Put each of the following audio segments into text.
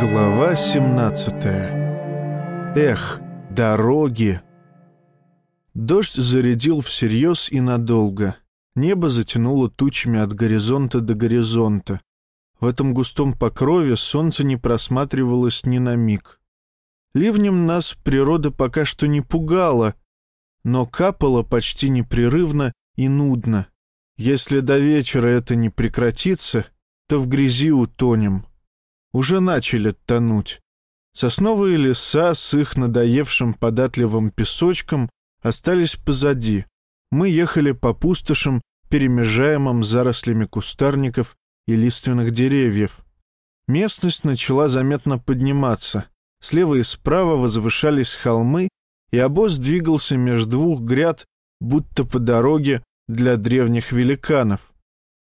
Глава 17 Эх, дороги! Дождь зарядил всерьез и надолго. Небо затянуло тучами от горизонта до горизонта. В этом густом покрове солнце не просматривалось ни на миг. Ливнем нас природа пока что не пугала, но капало почти непрерывно и нудно. Если до вечера это не прекратится, то в грязи утонем. Уже начали тонуть. Сосновые леса с их надоевшим податливым песочком остались позади. Мы ехали по пустошам, перемежаемым зарослями кустарников и лиственных деревьев. Местность начала заметно подниматься. Слева и справа возвышались холмы, и обоз двигался между двух гряд, будто по дороге для древних великанов.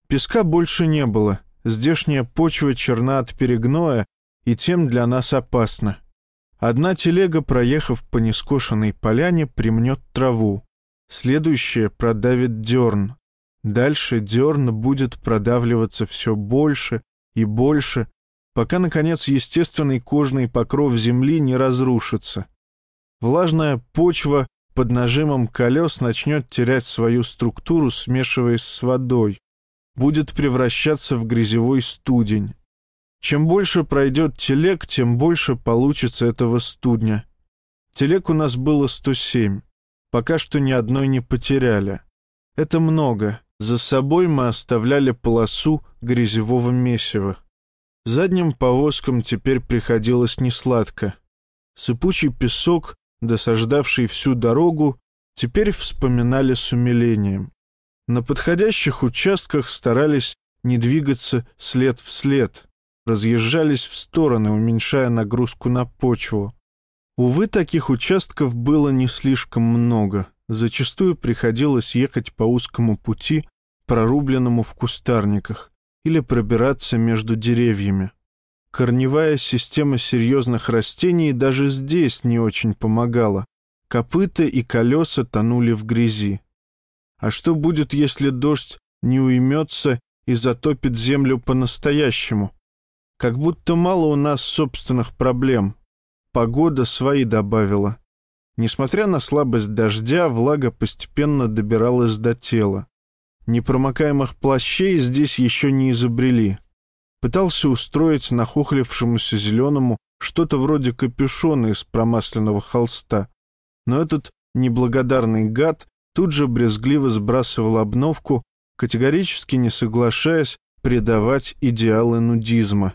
Песка больше не было, здешняя почва черна от перегноя, и тем для нас опасно. Одна телега, проехав по нескошенной поляне, примнет траву. Следующая продавит дерн. Дальше дерн будет продавливаться все больше и больше, пока, наконец, естественный кожный покров земли не разрушится. Влажная почва под нажимом колес начнет терять свою структуру, смешиваясь с водой, будет превращаться в грязевой студень. Чем больше пройдет телег, тем больше получится этого студня. Телег у нас было 107. Пока что ни одной не потеряли. Это много. За собой мы оставляли полосу грязевого месива. Задним повозкам теперь приходилось несладко. Сыпучий песок, досаждавший всю дорогу, теперь вспоминали с умилением. На подходящих участках старались не двигаться след в след, разъезжались в стороны, уменьшая нагрузку на почву. Увы, таких участков было не слишком много. Зачастую приходилось ехать по узкому пути, прорубленному в кустарниках, или пробираться между деревьями. Корневая система серьезных растений даже здесь не очень помогала. Копыта и колеса тонули в грязи. А что будет, если дождь не уймется и затопит землю по-настоящему? Как будто мало у нас собственных проблем. Погода свои добавила. Несмотря на слабость дождя, влага постепенно добиралась до тела. Непромокаемых плащей здесь еще не изобрели. Пытался устроить нахохлившемуся зеленому что-то вроде капюшона из промасленного холста. Но этот неблагодарный гад тут же брезгливо сбрасывал обновку, категорически не соглашаясь предавать идеалы нудизма.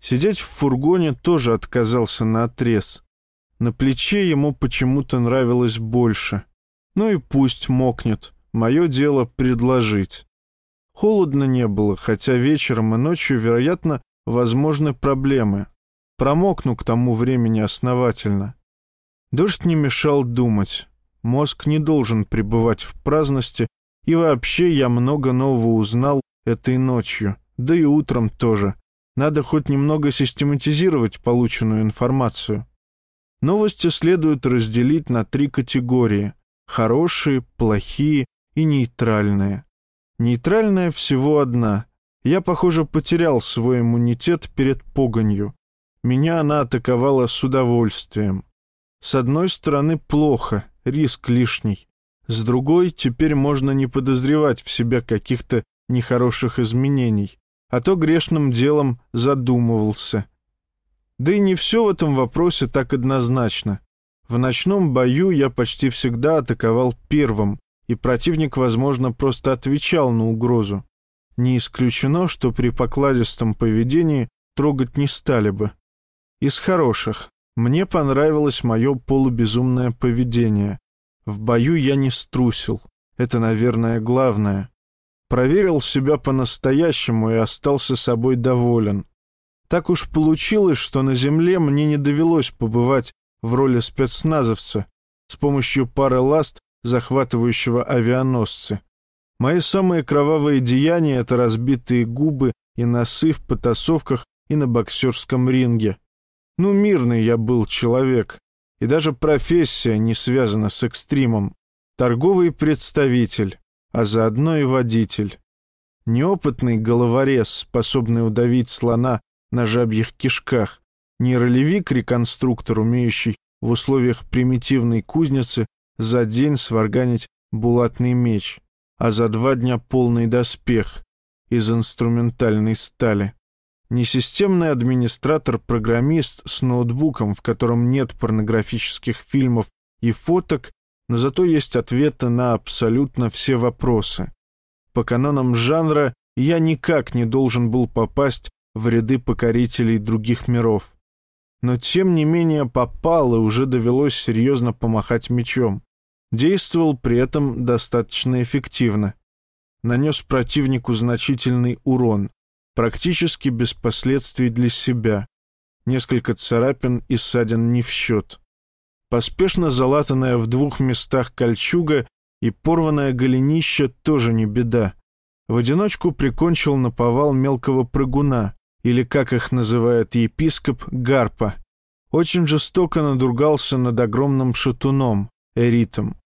Сидеть в фургоне тоже отказался на отрез. На плече ему почему-то нравилось больше. Ну и пусть мокнет, мое дело предложить. Холодно не было, хотя вечером и ночью, вероятно, возможны проблемы. Промокну к тому времени основательно. Дождь не мешал думать. Мозг не должен пребывать в праздности, и вообще я много нового узнал этой ночью, да и утром тоже. Надо хоть немного систематизировать полученную информацию. Новости следует разделить на три категории – хорошие, плохие и нейтральные. Нейтральная всего одна. Я, похоже, потерял свой иммунитет перед погонью. Меня она атаковала с удовольствием. С одной стороны, плохо, риск лишний. С другой, теперь можно не подозревать в себя каких-то нехороших изменений а то грешным делом задумывался. Да и не все в этом вопросе так однозначно. В ночном бою я почти всегда атаковал первым, и противник, возможно, просто отвечал на угрозу. Не исключено, что при покладистом поведении трогать не стали бы. Из хороших. Мне понравилось мое полубезумное поведение. В бою я не струсил. Это, наверное, главное проверил себя по-настоящему и остался собой доволен. Так уж получилось, что на земле мне не довелось побывать в роли спецназовца с помощью пары ласт, захватывающего авианосцы. Мои самые кровавые деяния — это разбитые губы и носы в потасовках и на боксерском ринге. Ну, мирный я был человек, и даже профессия не связана с экстримом. Торговый представитель, а заодно и водитель. Неопытный головорез, способный удавить слона на жабьих кишках, Не ролевик-реконструктор, умеющий в условиях примитивной кузницы за день сварганить булатный меч, а за два дня полный доспех из инструментальной стали. Не системный администратор-программист с ноутбуком, в котором нет порнографических фильмов и фоток, но зато есть ответы на абсолютно все вопросы. По канонам жанра я никак не должен был попасть в ряды покорителей других миров. Но тем не менее попал и уже довелось серьезно помахать мечом. Действовал при этом достаточно эффективно. Нанес противнику значительный урон, практически без последствий для себя. Несколько царапин и ссадин не в счет. Поспешно залатанная в двух местах кольчуга и порванное голенище тоже не беда. В одиночку прикончил наповал мелкого прыгуна, или, как их называет епископ, гарпа. Очень жестоко надругался над огромным шатуном, эритом.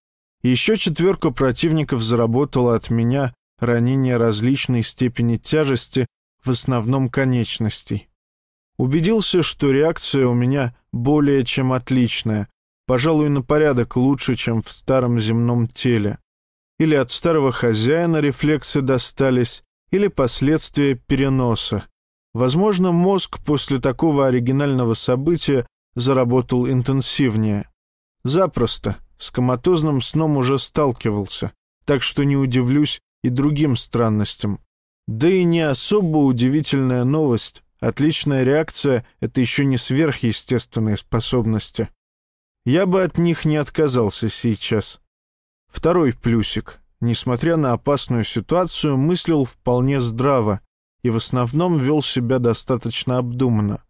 Еще четверка противников заработала от меня ранения различной степени тяжести, в основном конечностей. Убедился, что реакция у меня более чем отличная, пожалуй, на порядок лучше, чем в старом земном теле. Или от старого хозяина рефлексы достались, или последствия переноса. Возможно, мозг после такого оригинального события заработал интенсивнее. Запросто, с коматозным сном уже сталкивался, так что не удивлюсь и другим странностям. Да и не особо удивительная новость. Отличная реакция — это еще не сверхъестественные способности. Я бы от них не отказался сейчас. Второй плюсик. Несмотря на опасную ситуацию, мыслил вполне здраво и в основном вел себя достаточно обдуманно.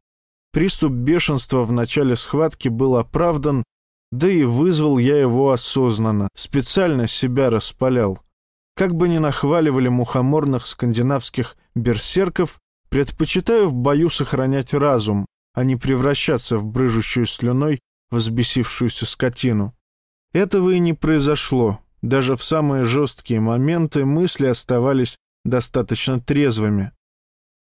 Приступ бешенства в начале схватки был оправдан, да и вызвал я его осознанно, специально себя распалял. Как бы ни нахваливали мухоморных скандинавских берсерков, предпочитаю в бою сохранять разум, а не превращаться в брыжущую слюной взбесившуюся скотину. Этого и не произошло. Даже в самые жесткие моменты мысли оставались достаточно трезвыми.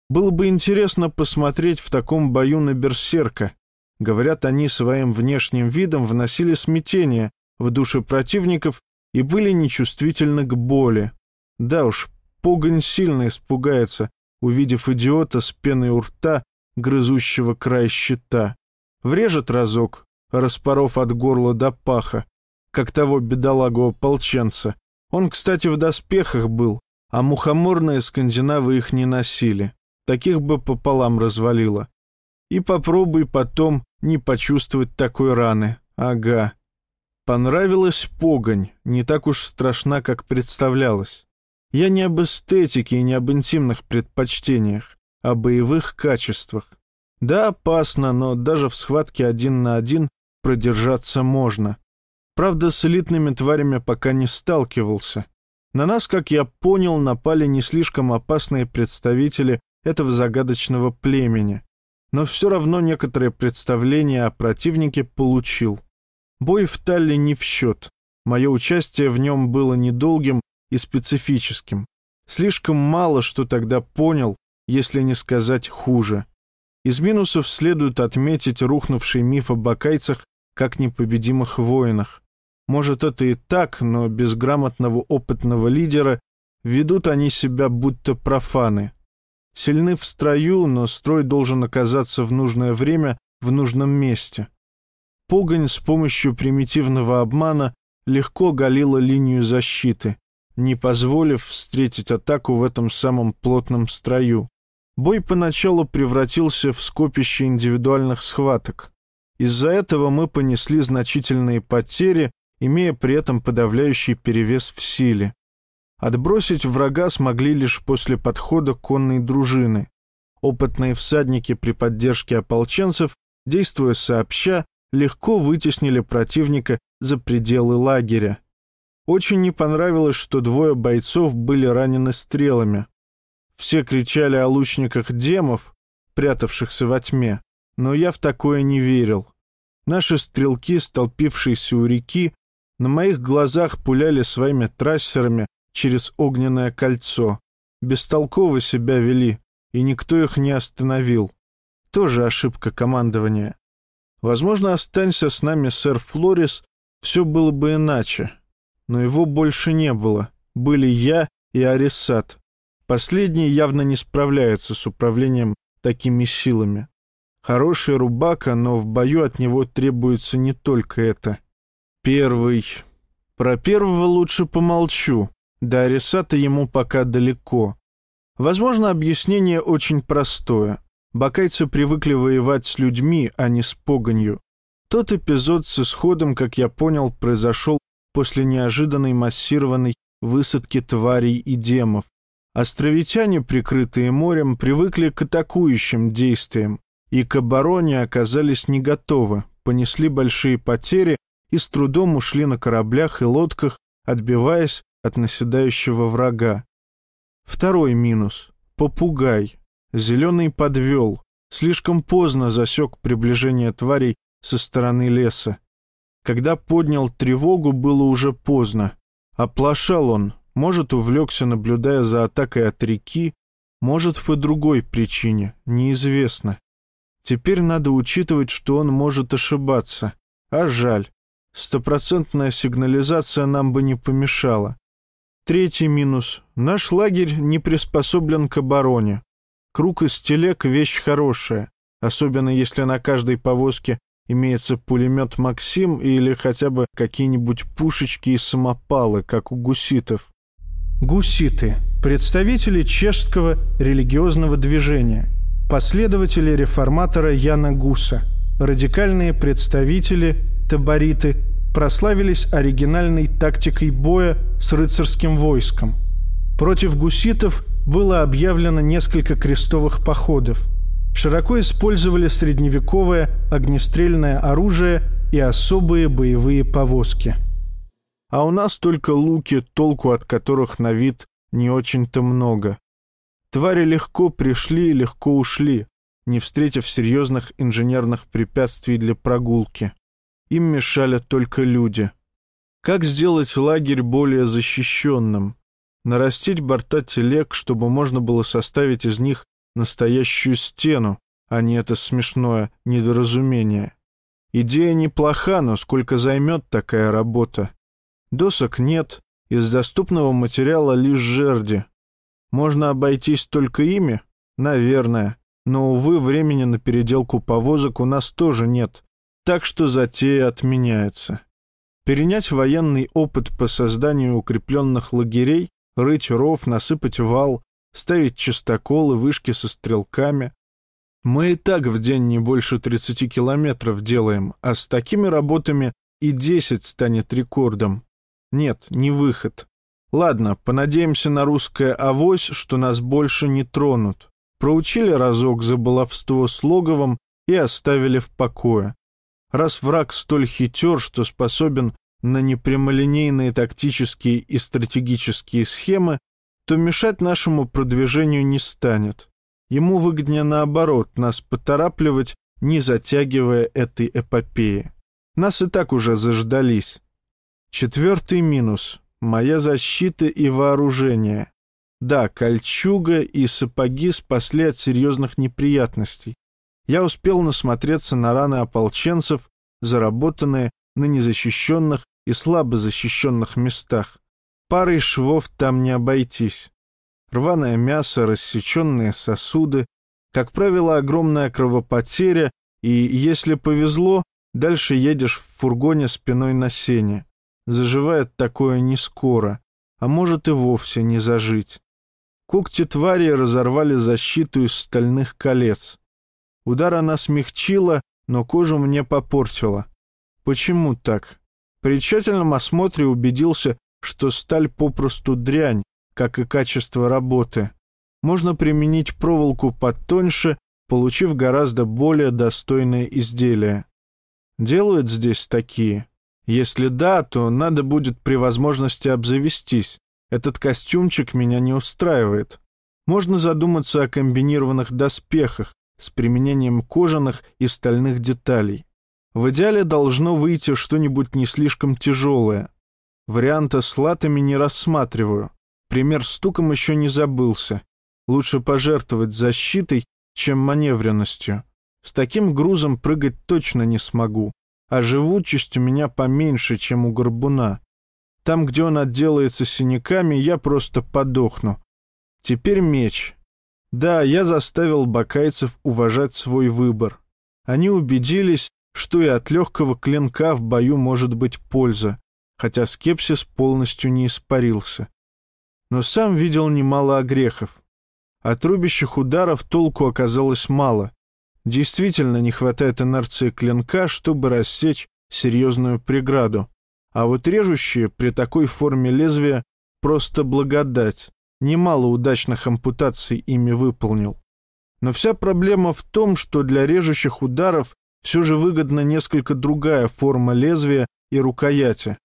Было бы интересно посмотреть в таком бою на берсерка. Говорят, они своим внешним видом вносили смятение в души противников и были нечувствительны к боли. Да уж, погонь сильно испугается, увидев идиота с пеной у рта, грызущего край щита. Врежет разок, распоров от горла до паха, как того бедолагу ополченца. Он, кстати, в доспехах был, а мухоморные скандинавы их не носили. Таких бы пополам развалило. И попробуй потом не почувствовать такой раны. Ага. Понравилась погонь, не так уж страшна, как представлялось. Я не об эстетике и не об интимных предпочтениях, а о боевых качествах. Да, опасно, но даже в схватке один на один продержаться можно. Правда, с элитными тварями пока не сталкивался. На нас, как я понял, напали не слишком опасные представители этого загадочного племени. Но все равно некоторое представление о противнике получил. Бой в Талле не в счет. Мое участие в нем было недолгим и специфическим. Слишком мало что тогда понял, если не сказать хуже. Из минусов следует отметить рухнувший миф о бакайцах как непобедимых воинах. Может, это и так, но без грамотного опытного лидера ведут они себя будто профаны. Сильны в строю, но строй должен оказаться в нужное время в нужном месте. Погонь с помощью примитивного обмана легко галила линию защиты, не позволив встретить атаку в этом самом плотном строю. Бой поначалу превратился в скопище индивидуальных схваток. Из-за этого мы понесли значительные потери, имея при этом подавляющий перевес в силе. Отбросить врага смогли лишь после подхода конной дружины. Опытные всадники при поддержке ополченцев, действуя сообща, легко вытеснили противника за пределы лагеря. Очень не понравилось, что двое бойцов были ранены стрелами. Все кричали о лучниках демов, прятавшихся во тьме, но я в такое не верил. Наши стрелки, столпившиеся у реки, на моих глазах пуляли своими трассерами через огненное кольцо. Бестолково себя вели, и никто их не остановил. Тоже ошибка командования. Возможно, останься с нами сэр Флорис, все было бы иначе. Но его больше не было. Были я и Арисат. Последний явно не справляется с управлением такими силами. Хороший рубака, но в бою от него требуется не только это. Первый. Про первого лучше помолчу. До Арисата ему пока далеко. Возможно, объяснение очень простое. Бакайцы привыкли воевать с людьми, а не с погонью. Тот эпизод с исходом, как я понял, произошел после неожиданной массированной высадки тварей и демов. Островитяне, прикрытые морем, привыкли к атакующим действиям, и к обороне оказались не готовы, понесли большие потери и с трудом ушли на кораблях и лодках, отбиваясь от наседающего врага. Второй минус — попугай. Зеленый подвел, слишком поздно засек приближение тварей со стороны леса. Когда поднял тревогу, было уже поздно. Оплошал он, может, увлекся, наблюдая за атакой от реки, может, по другой причине, неизвестно. Теперь надо учитывать, что он может ошибаться. А жаль. Стопроцентная сигнализация нам бы не помешала. Третий минус. Наш лагерь не приспособлен к обороне. Круг из телег — вещь хорошая, особенно если на каждой повозке имеется пулемет «Максим» или хотя бы какие-нибудь пушечки и самопалы, как у гуситов. Гуситы – представители чешского религиозного движения, последователи реформатора Яна Гуса, радикальные представители, табориты, прославились оригинальной тактикой боя с рыцарским войском. Против гуситов было объявлено несколько крестовых походов. Широко использовали средневековое огнестрельное оружие и особые боевые повозки. А у нас только луки, толку от которых на вид не очень-то много. Твари легко пришли и легко ушли, не встретив серьезных инженерных препятствий для прогулки. Им мешали только люди. Как сделать лагерь более защищенным? Нарастить борта телег, чтобы можно было составить из них настоящую стену, а не это смешное недоразумение. Идея неплоха, но сколько займет такая работа? Досок нет, из доступного материала лишь жерди. Можно обойтись только ими? Наверное. Но, увы, времени на переделку повозок у нас тоже нет, так что затея отменяется. Перенять военный опыт по созданию укрепленных лагерей рыть ров, насыпать вал, ставить частоколы, вышки со стрелками. Мы и так в день не больше 30 километров делаем, а с такими работами и 10 станет рекордом. Нет, не выход. Ладно, понадеемся на русское авось, что нас больше не тронут. Проучили разок за баловство с логовом и оставили в покое. Раз враг столь хитер, что способен на непрямолинейные тактические и стратегические схемы, то мешать нашему продвижению не станет. Ему выгоднее наоборот нас поторапливать, не затягивая этой эпопеи. Нас и так уже заждались. Четвертый минус. Моя защита и вооружение. Да, кольчуга и сапоги спасли от серьезных неприятностей. Я успел насмотреться на раны ополченцев, заработанные на незащищенных и слабо защищенных местах. Парой швов там не обойтись. Рваное мясо, рассеченные сосуды, как правило, огромная кровопотеря, и, если повезло, дальше едешь в фургоне спиной на сене. Заживает такое не скоро, а может и вовсе не зажить. Когти твари разорвали защиту из стальных колец. Удар она смягчила, но кожу мне попортила. Почему так? При тщательном осмотре убедился, что сталь попросту дрянь, как и качество работы. Можно применить проволоку потоньше, получив гораздо более достойное изделие. Делают здесь такие? Если да, то надо будет при возможности обзавестись. Этот костюмчик меня не устраивает. Можно задуматься о комбинированных доспехах с применением кожаных и стальных деталей. В идеале должно выйти что-нибудь не слишком тяжелое. Варианта с латами не рассматриваю. Пример стуком еще не забылся. Лучше пожертвовать защитой, чем маневренностью. С таким грузом прыгать точно не смогу, а живучесть у меня поменьше, чем у горбуна. Там, где он отделается синяками, я просто подохну. Теперь меч. Да, я заставил бакайцев уважать свой выбор. Они убедились, что и от легкого клинка в бою может быть польза, хотя скепсис полностью не испарился. Но сам видел немало огрехов. От рубящих ударов толку оказалось мало. Действительно не хватает инерции клинка, чтобы рассечь серьезную преграду. А вот режущие при такой форме лезвия просто благодать. Немало удачных ампутаций ими выполнил. Но вся проблема в том, что для режущих ударов все же выгодна несколько другая форма лезвия и рукояти.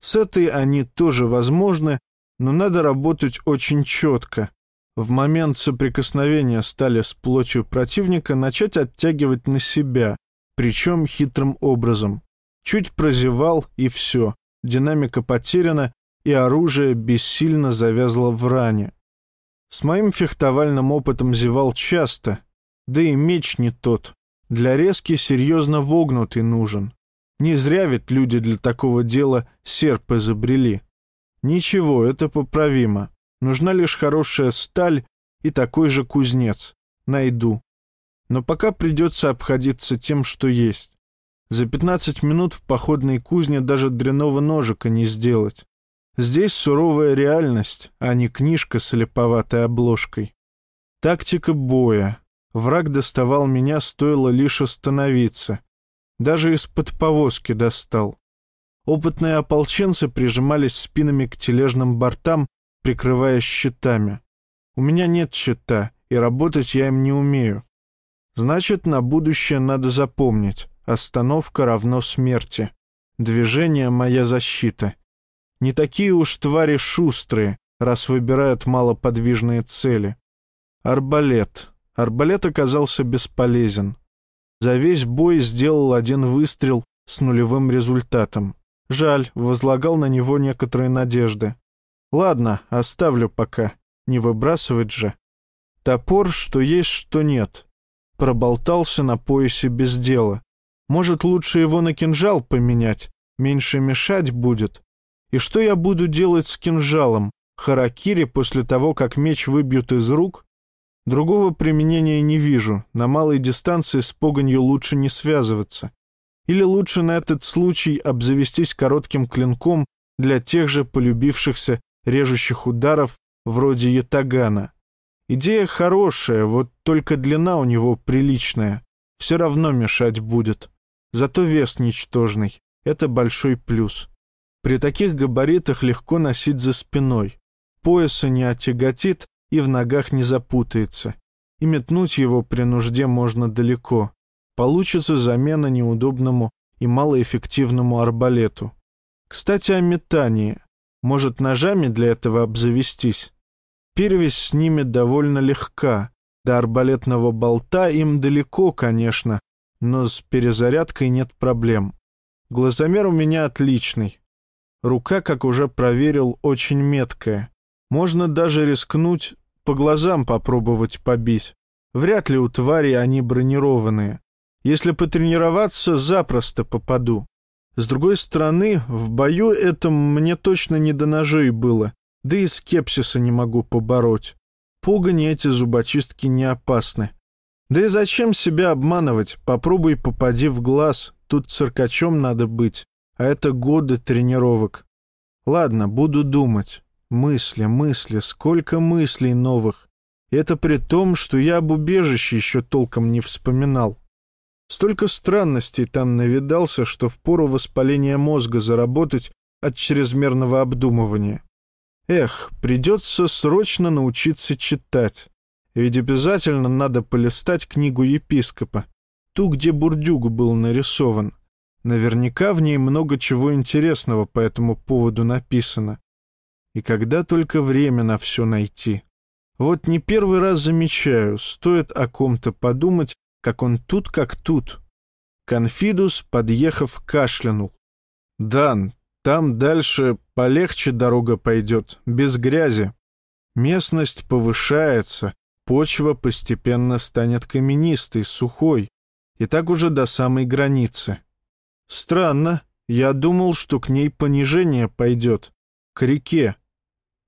С этой они тоже возможны, но надо работать очень четко, в момент соприкосновения стали с плотью противника начать оттягивать на себя, причем хитрым образом. Чуть прозевал, и все. Динамика потеряна, и оружие бессильно завязло в ране. С моим фехтовальным опытом зевал часто, да и меч не тот. Для резки серьезно вогнутый нужен. Не зря ведь люди для такого дела серп изобрели. Ничего, это поправимо. Нужна лишь хорошая сталь и такой же кузнец. Найду. Но пока придется обходиться тем, что есть. За пятнадцать минут в походной кузне даже дряного ножика не сделать. Здесь суровая реальность, а не книжка с липоватой обложкой. Тактика боя. Враг доставал меня, стоило лишь остановиться. Даже из-под повозки достал. Опытные ополченцы прижимались спинами к тележным бортам, прикрываясь щитами. У меня нет щита, и работать я им не умею. Значит, на будущее надо запомнить. Остановка равно смерти. Движение — моя защита. Не такие уж твари шустрые, раз выбирают малоподвижные цели. Арбалет. Арбалет оказался бесполезен. За весь бой сделал один выстрел с нулевым результатом. Жаль, возлагал на него некоторые надежды. Ладно, оставлю пока. Не выбрасывать же. Топор, что есть, что нет. Проболтался на поясе без дела. Может, лучше его на кинжал поменять? Меньше мешать будет. И что я буду делать с кинжалом? Харакири после того, как меч выбьют из рук? Другого применения не вижу. На малой дистанции с погонью лучше не связываться. Или лучше на этот случай обзавестись коротким клинком для тех же полюбившихся режущих ударов вроде ятагана. Идея хорошая, вот только длина у него приличная. Все равно мешать будет. Зато вес ничтожный. Это большой плюс. При таких габаритах легко носить за спиной. Пояса не отяготит и в ногах не запутается. И метнуть его при нужде можно далеко. Получится замена неудобному и малоэффективному арбалету. Кстати, о метании. Может, ножами для этого обзавестись? Перевесь с ними довольно легка. До арбалетного болта им далеко, конечно, но с перезарядкой нет проблем. Глазомер у меня отличный. Рука, как уже проверил, очень меткая. Можно даже рискнуть по глазам попробовать побить. Вряд ли у твари они бронированные. Если потренироваться, запросто попаду. С другой стороны, в бою этом мне точно не до ножей было, да и скепсиса не могу побороть. Пугани эти зубочистки не опасны. Да и зачем себя обманывать? Попробуй попади в глаз, тут циркачом надо быть, а это годы тренировок. Ладно, буду думать. Мысли, мысли, сколько мыслей новых. Это при том, что я об убежище еще толком не вспоминал. Столько странностей там навидался, что впору воспаления мозга заработать от чрезмерного обдумывания. Эх, придется срочно научиться читать. Ведь обязательно надо полистать книгу епископа, ту, где Бурдюг был нарисован. Наверняка в ней много чего интересного по этому поводу написано. И когда только время на все найти. Вот не первый раз замечаю, стоит о ком-то подумать, как он тут как тут. Конфидус, подъехав, кашлянул. «Дан, там дальше полегче дорога пойдет, без грязи. Местность повышается, почва постепенно станет каменистой, сухой. И так уже до самой границы. Странно, я думал, что к ней понижение пойдет. К реке.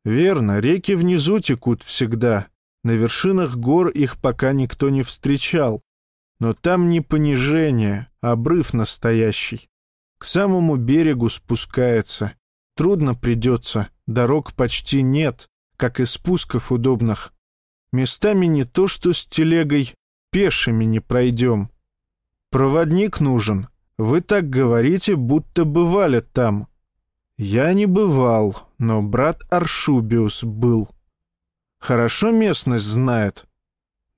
Верно, реки внизу текут всегда. На вершинах гор их пока никто не встречал. Но там не понижение, а обрыв настоящий. К самому берегу спускается. Трудно придется, дорог почти нет, как и спусков удобных. Местами не то что с телегой, пешими не пройдем. Проводник нужен. Вы так говорите, будто бывали там. Я не бывал, но брат Аршубиус был. Хорошо местность знает.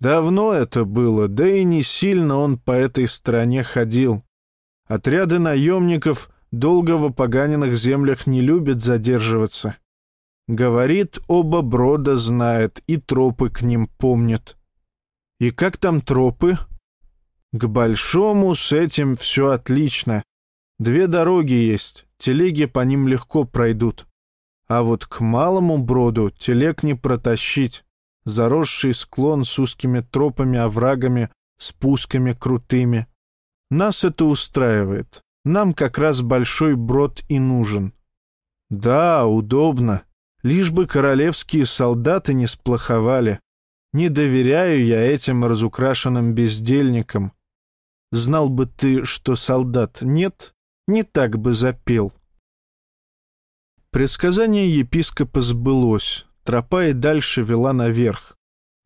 Давно это было, да и не сильно он по этой стране ходил. Отряды наемников долго в опоганенных землях не любят задерживаться. Говорит, оба брода знает и тропы к ним помнит. И как там тропы? К большому с этим все отлично. Две дороги есть, телеги по ним легко пройдут. А вот к малому броду телег не протащить. Заросший склон с узкими тропами, оврагами, спусками крутыми. Нас это устраивает. Нам как раз большой брод и нужен. Да, удобно. Лишь бы королевские солдаты не сплоховали. Не доверяю я этим разукрашенным бездельникам. Знал бы ты, что солдат нет, не так бы запел. Предсказание епископа сбылось, тропа и дальше вела наверх.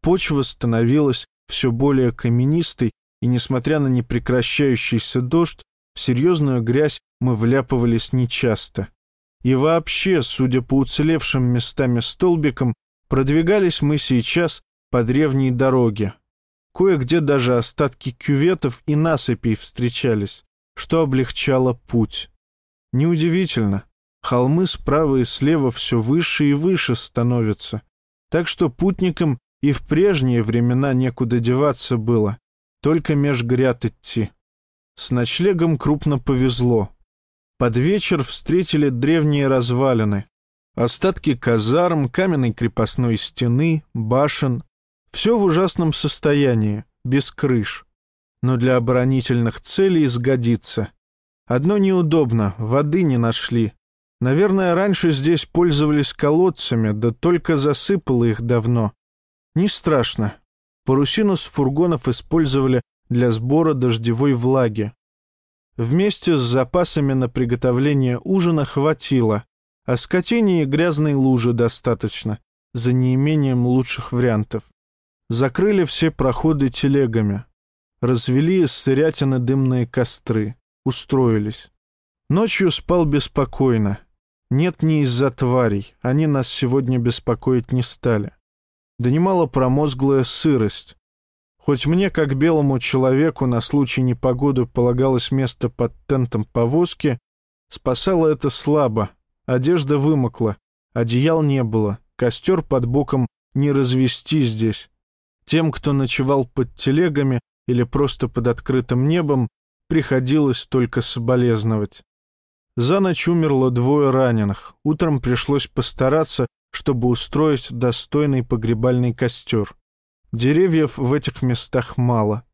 Почва становилась все более каменистой, и, несмотря на непрекращающийся дождь, в серьезную грязь мы вляпывались нечасто. И вообще, судя по уцелевшим местами столбикам, продвигались мы сейчас по древней дороге. Кое-где даже остатки кюветов и насыпей встречались, что облегчало путь. Неудивительно, Холмы справа и слева все выше и выше становятся, так что путникам и в прежние времена некуда деваться было, только меж гряд идти. С ночлегом крупно повезло. Под вечер встретили древние развалины, остатки казарм, каменной крепостной стены, башен. Все в ужасном состоянии, без крыш. Но для оборонительных целей сгодится. Одно неудобно, воды не нашли, Наверное, раньше здесь пользовались колодцами, да только засыпало их давно. Не страшно. Парусину с фургонов использовали для сбора дождевой влаги. Вместе с запасами на приготовление ужина хватило, а скотине и грязной лужи достаточно, за неимением лучших вариантов. Закрыли все проходы телегами. Развели из сырятины дымные костры. Устроились. Ночью спал беспокойно. Нет, не из-за тварей, они нас сегодня беспокоить не стали. Донимала промозглая сырость. Хоть мне, как белому человеку, на случай непогоды полагалось место под тентом повозки, спасало это слабо. Одежда вымокла, одеял не было, костер под боком не развести здесь. Тем, кто ночевал под телегами или просто под открытым небом, приходилось только соболезновать. За ночь умерло двое раненых. Утром пришлось постараться, чтобы устроить достойный погребальный костер. Деревьев в этих местах мало.